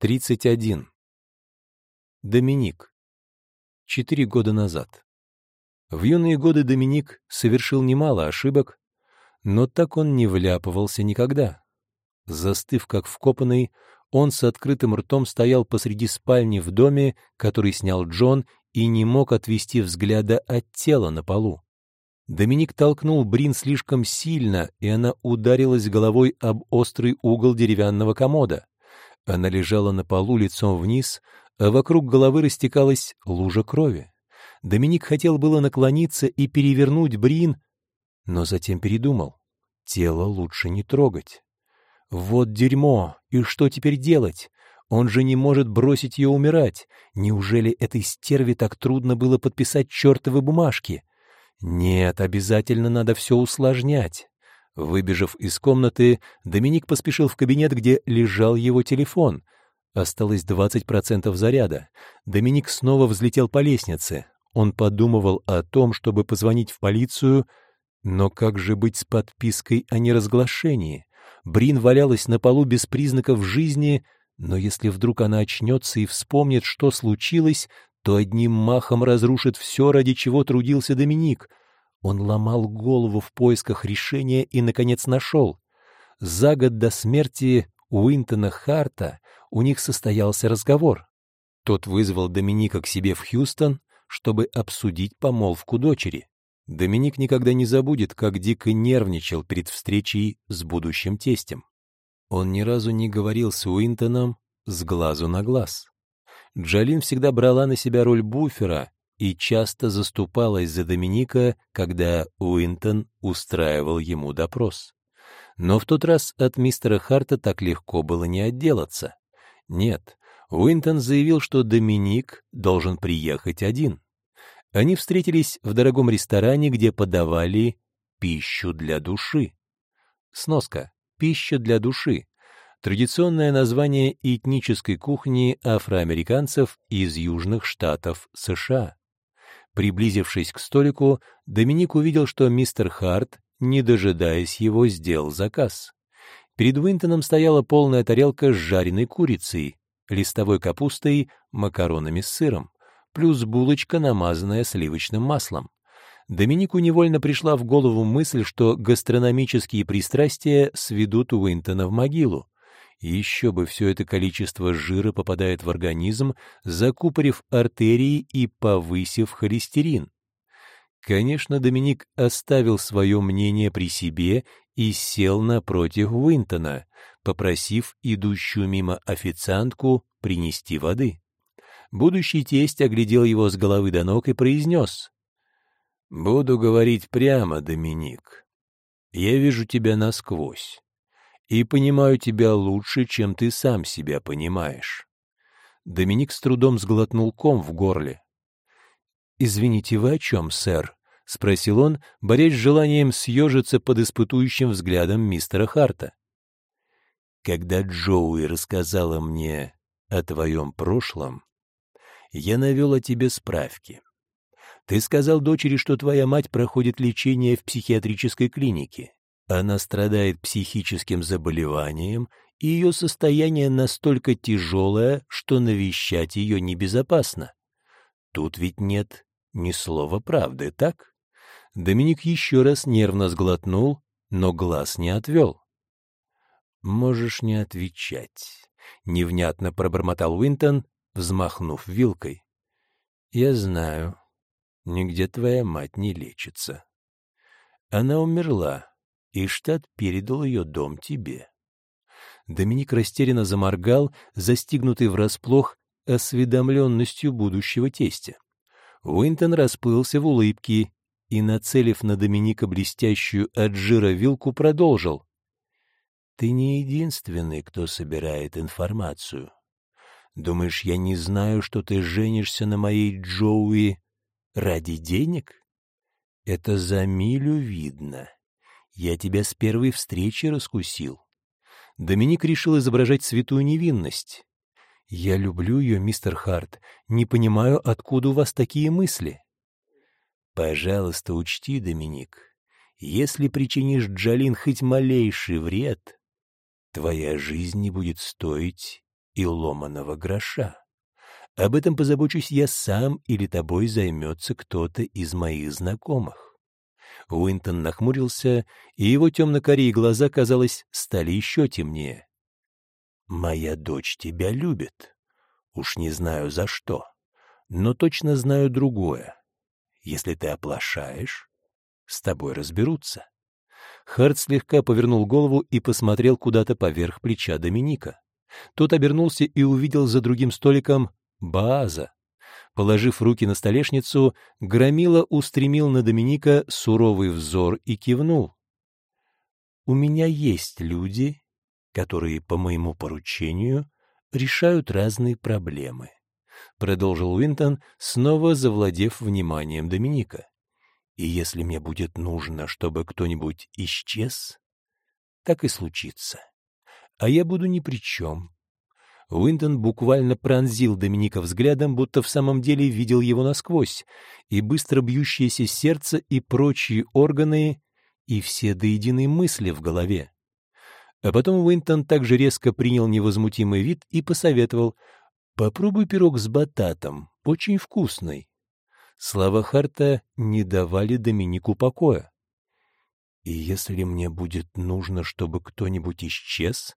31. Доминик. Четыре года назад. В юные годы Доминик совершил немало ошибок, но так он не вляпывался никогда. Застыв как вкопанный, он с открытым ртом стоял посреди спальни в доме, который снял Джон, и не мог отвести взгляда от тела на полу. Доминик толкнул Брин слишком сильно, и она ударилась головой об острый угол деревянного комода. Она лежала на полу лицом вниз, а вокруг головы растекалась лужа крови. Доминик хотел было наклониться и перевернуть Брин, но затем передумал. Тело лучше не трогать. Вот дерьмо, и что теперь делать? Он же не может бросить ее умирать. Неужели этой стерве так трудно было подписать чертовы бумажки? Нет, обязательно надо все усложнять. Выбежав из комнаты, Доминик поспешил в кабинет, где лежал его телефон. Осталось 20% заряда. Доминик снова взлетел по лестнице. Он подумывал о том, чтобы позвонить в полицию, но как же быть с подпиской о неразглашении? Брин валялась на полу без признаков жизни, но если вдруг она очнется и вспомнит, что случилось, то одним махом разрушит все, ради чего трудился Доминик — он ломал голову в поисках решения и, наконец, нашел. За год до смерти Уинтона Харта у них состоялся разговор. Тот вызвал Доминика к себе в Хьюстон, чтобы обсудить помолвку дочери. Доминик никогда не забудет, как дико нервничал перед встречей с будущим тестем. Он ни разу не говорил с Уинтоном с глазу на глаз. Джалин всегда брала на себя роль буфера и часто заступалась за Доминика, когда Уинтон устраивал ему допрос. Но в тот раз от мистера Харта так легко было не отделаться. Нет, Уинтон заявил, что Доминик должен приехать один. Они встретились в дорогом ресторане, где подавали пищу для души. Сноска. Пища для души. Традиционное название этнической кухни афроамериканцев из южных штатов США. Приблизившись к столику, Доминик увидел, что мистер Харт, не дожидаясь его, сделал заказ. Перед Уинтоном стояла полная тарелка с жареной курицей, листовой капустой, макаронами с сыром, плюс булочка, намазанная сливочным маслом. Доминику невольно пришла в голову мысль, что гастрономические пристрастия сведут Уинтона в могилу. Еще бы все это количество жира попадает в организм, закупорив артерии и повысив холестерин. Конечно, Доминик оставил свое мнение при себе и сел напротив Уинтона, попросив идущую мимо официантку принести воды. Будущий тесть оглядел его с головы до ног и произнес. «Буду говорить прямо, Доминик. Я вижу тебя насквозь и понимаю тебя лучше, чем ты сам себя понимаешь». Доминик с трудом сглотнул ком в горле. «Извините, вы о чем, сэр?» — спросил он, борясь с желанием съежиться под испытующим взглядом мистера Харта. «Когда Джоуи рассказала мне о твоем прошлом, я навел о тебе справки. Ты сказал дочери, что твоя мать проходит лечение в психиатрической клинике. Она страдает психическим заболеванием, и ее состояние настолько тяжелое, что навещать ее небезопасно. Тут ведь нет ни слова правды, так? Доминик еще раз нервно сглотнул, но глаз не отвел. «Можешь не отвечать», — невнятно пробормотал Уинтон, взмахнув вилкой. «Я знаю, нигде твоя мать не лечится. Она умерла, и штат передал ее дом тебе. Доминик растерянно заморгал, застигнутый врасплох осведомленностью будущего тестя. Уинтон расплылся в улыбке и, нацелив на Доминика блестящую от жира вилку, продолжил. «Ты не единственный, кто собирает информацию. Думаешь, я не знаю, что ты женишься на моей Джоуи ради денег? Это за милю видно. Я тебя с первой встречи раскусил. Доминик решил изображать святую невинность. Я люблю ее, мистер Харт. Не понимаю, откуда у вас такие мысли. Пожалуйста, учти, Доминик, если причинишь Джалин хоть малейший вред, твоя жизнь не будет стоить и ломаного гроша. Об этом позабочусь я сам или тобой займется кто-то из моих знакомых. Уинтон нахмурился, и его темно-карие глаза, казалось, стали еще темнее. «Моя дочь тебя любит. Уж не знаю за что, но точно знаю другое. Если ты оплошаешь, с тобой разберутся». Харт слегка повернул голову и посмотрел куда-то поверх плеча Доминика. Тот обернулся и увидел за другим столиком Бааза. Положив руки на столешницу, Громила устремил на Доминика суровый взор и кивнул. «У меня есть люди, которые по моему поручению решают разные проблемы», — продолжил Уинтон, снова завладев вниманием Доминика. «И если мне будет нужно, чтобы кто-нибудь исчез, так и случится. А я буду ни при чем, Уинтон буквально пронзил Доминика взглядом, будто в самом деле видел его насквозь, и быстро бьющееся сердце и прочие органы, и все до единой мысли в голове. А потом Уинтон также резко принял невозмутимый вид и посоветовал «Попробуй пирог с бататом, очень вкусный». Слова Харта не давали Доминику покоя. «И если мне будет нужно, чтобы кто-нибудь исчез,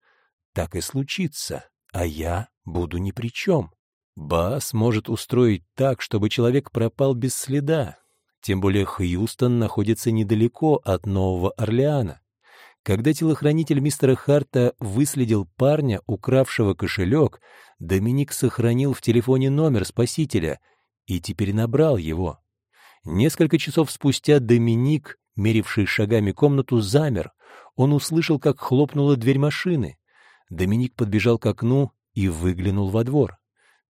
так и случится», а я буду ни при чем. Бас может устроить так, чтобы человек пропал без следа. Тем более Хьюстон находится недалеко от Нового Орлеана. Когда телохранитель мистера Харта выследил парня, укравшего кошелек, Доминик сохранил в телефоне номер спасителя и теперь набрал его. Несколько часов спустя Доминик, меривший шагами комнату, замер. Он услышал, как хлопнула дверь машины. Доминик подбежал к окну и выглянул во двор.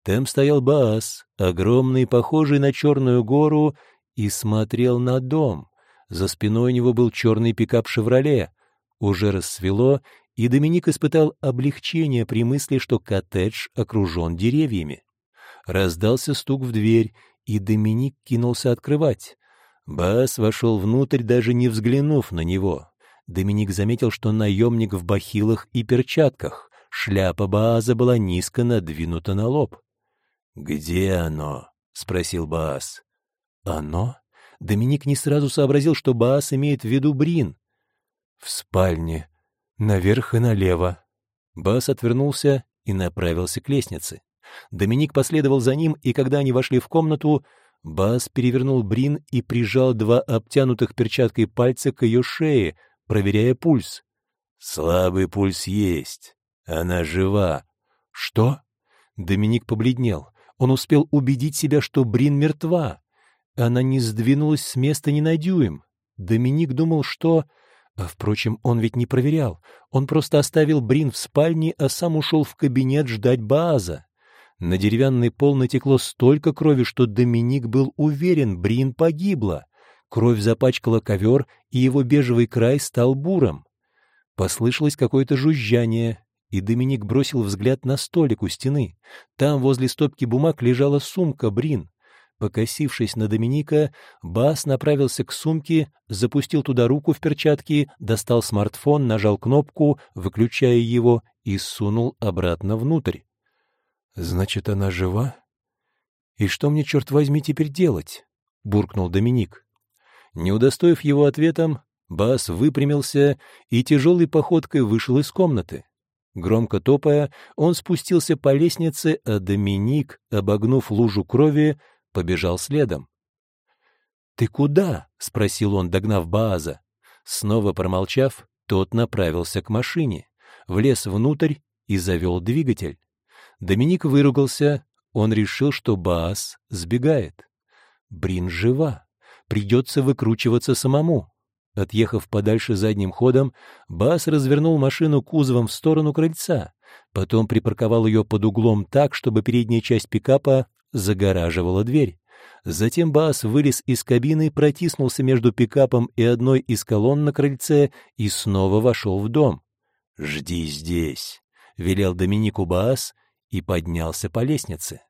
Там стоял Баас, огромный, похожий на черную гору, и смотрел на дом. За спиной у него был черный пикап «Шевроле». Уже рассвело, и Доминик испытал облегчение при мысли, что коттедж окружен деревьями. Раздался стук в дверь, и Доминик кинулся открывать. Бас вошел внутрь, даже не взглянув на него. Доминик заметил, что наемник в бахилах и перчатках. Шляпа Бааза была низко надвинута на лоб. «Где оно?» — спросил Баас. «Оно?» Доминик не сразу сообразил, что Баас имеет в виду Брин. «В спальне. Наверх и налево». Баас отвернулся и направился к лестнице. Доминик последовал за ним, и когда они вошли в комнату, Бас перевернул Брин и прижал два обтянутых перчаткой пальца к ее шее, проверяя пульс. «Слабый пульс есть. Она жива». «Что?» Доминик побледнел. Он успел убедить себя, что Брин мертва. Она не сдвинулась с места ни на дюйм. Доминик думал, что... А, впрочем, он ведь не проверял. Он просто оставил Брин в спальне, а сам ушел в кабинет ждать Бааза. На деревянный пол натекло столько крови, что Доминик был уверен, Брин погибла. Кровь запачкала ковер, и его бежевый край стал буром. Послышалось какое-то жужжание, и Доминик бросил взгляд на столик у стены. Там возле стопки бумаг лежала сумка Брин. Покосившись на Доминика, Бас направился к сумке, запустил туда руку в перчатки, достал смартфон, нажал кнопку, выключая его, и сунул обратно внутрь. «Значит, она жива? И что мне, черт возьми, теперь делать?» — буркнул Доминик. Не удостоив его ответом, Бас выпрямился и тяжелой походкой вышел из комнаты. Громко топая, он спустился по лестнице, а Доминик, обогнув лужу крови, побежал следом. «Ты куда?» — спросил он, догнав Бааза. Снова промолчав, тот направился к машине, влез внутрь и завел двигатель. Доминик выругался, он решил, что Баас сбегает. Брин жива придется выкручиваться самому. Отъехав подальше задним ходом, Бас развернул машину кузовом в сторону крыльца, потом припарковал ее под углом так, чтобы передняя часть пикапа загораживала дверь. Затем Бас вылез из кабины, протиснулся между пикапом и одной из колонн на крыльце и снова вошел в дом. «Жди здесь», — велел Доминику Бас и поднялся по лестнице.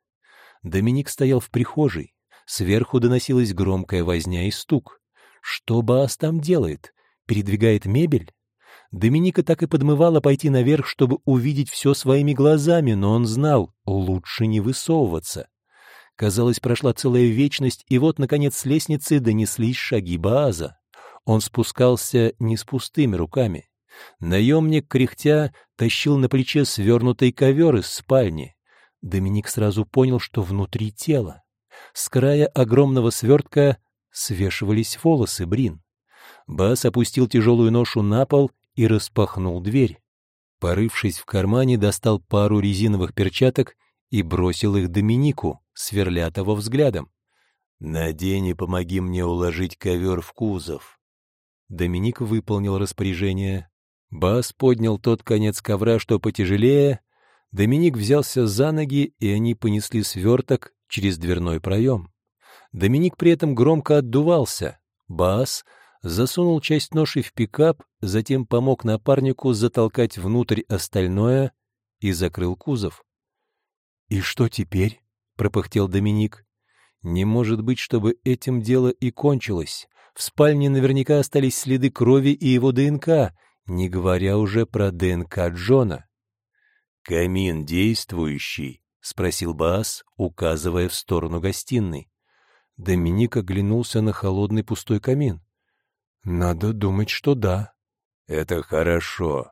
Доминик стоял в прихожей, Сверху доносилась громкая возня и стук. Что Баас там делает? Передвигает мебель? Доминика так и подмывала пойти наверх, чтобы увидеть все своими глазами, но он знал, лучше не высовываться. Казалось, прошла целая вечность, и вот, наконец, с лестницы донеслись шаги Бааза. Он спускался не с пустыми руками. Наемник, кряхтя, тащил на плече свернутый ковер из спальни. Доминик сразу понял, что внутри тела. С края огромного свертка свешивались волосы Брин. Бас опустил тяжелую ношу на пол и распахнул дверь. Порывшись в кармане, достал пару резиновых перчаток и бросил их Доминику, сверля того взглядом. «Надень и помоги мне уложить ковер в кузов». Доминик выполнил распоряжение. Бас поднял тот конец ковра, что потяжелее. Доминик взялся за ноги, и они понесли сверток через дверной проем. Доминик при этом громко отдувался. Бас засунул часть ноши в пикап, затем помог напарнику затолкать внутрь остальное и закрыл кузов. «И что теперь?» — пропыхтел Доминик. «Не может быть, чтобы этим дело и кончилось. В спальне наверняка остались следы крови и его ДНК, не говоря уже про ДНК Джона». «Камин действующий?» — спросил Баас, указывая в сторону гостиной. Доминик оглянулся на холодный пустой камин. «Надо думать, что да». «Это хорошо.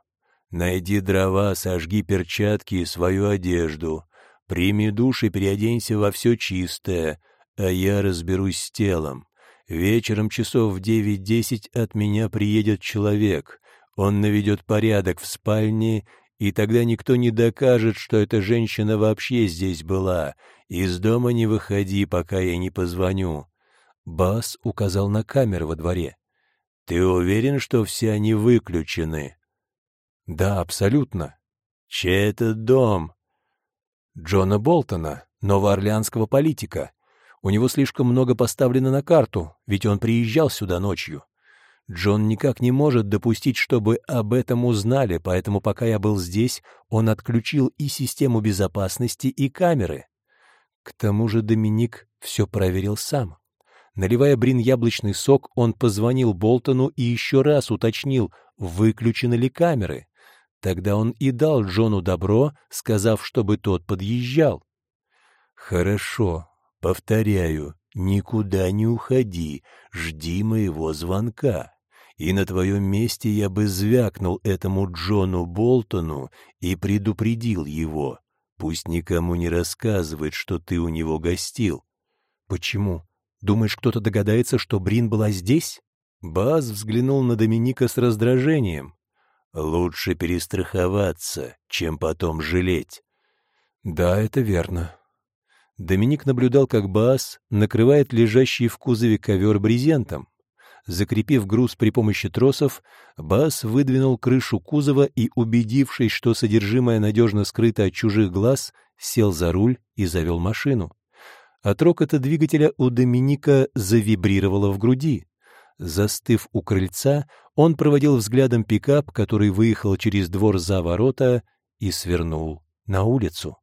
Найди дрова, сожги перчатки и свою одежду. Прими душ и переоденься во все чистое, а я разберусь с телом. Вечером часов в девять-десять от меня приедет человек. Он наведет порядок в спальне, и тогда никто не докажет, что эта женщина вообще здесь была. Из дома не выходи, пока я не позвоню». Бас указал на камеры во дворе. «Ты уверен, что все они выключены?» «Да, абсолютно». «Чей это дом?» Джона Болтона, новоорлеанского политика. У него слишком много поставлено на карту, ведь он приезжал сюда ночью. Джон никак не может допустить, чтобы об этом узнали, поэтому пока я был здесь, он отключил и систему безопасности, и камеры. К тому же Доминик все проверил сам. Наливая Брин яблочный сок, он позвонил Болтону и еще раз уточнил, выключены ли камеры. Тогда он и дал Джону добро, сказав, чтобы тот подъезжал. «Хорошо, повторяю, никуда не уходи, жди моего звонка. И на твоем месте я бы звякнул этому Джону Болтону и предупредил его. Пусть никому не рассказывает, что ты у него гостил». «Почему? Думаешь, кто-то догадается, что Брин была здесь?» Баз взглянул на Доминика с раздражением. Лучше перестраховаться, чем потом жалеть. Да, это верно. Доминик наблюдал, как Баас накрывает лежащий в кузове ковер брезентом. Закрепив груз при помощи тросов, Баас выдвинул крышу кузова и, убедившись, что содержимое надежно скрыто от чужих глаз, сел за руль и завел машину. От рокота двигателя у Доминика завибрировало в груди. Застыв у крыльца, он проводил взглядом пикап, который выехал через двор за ворота и свернул на улицу.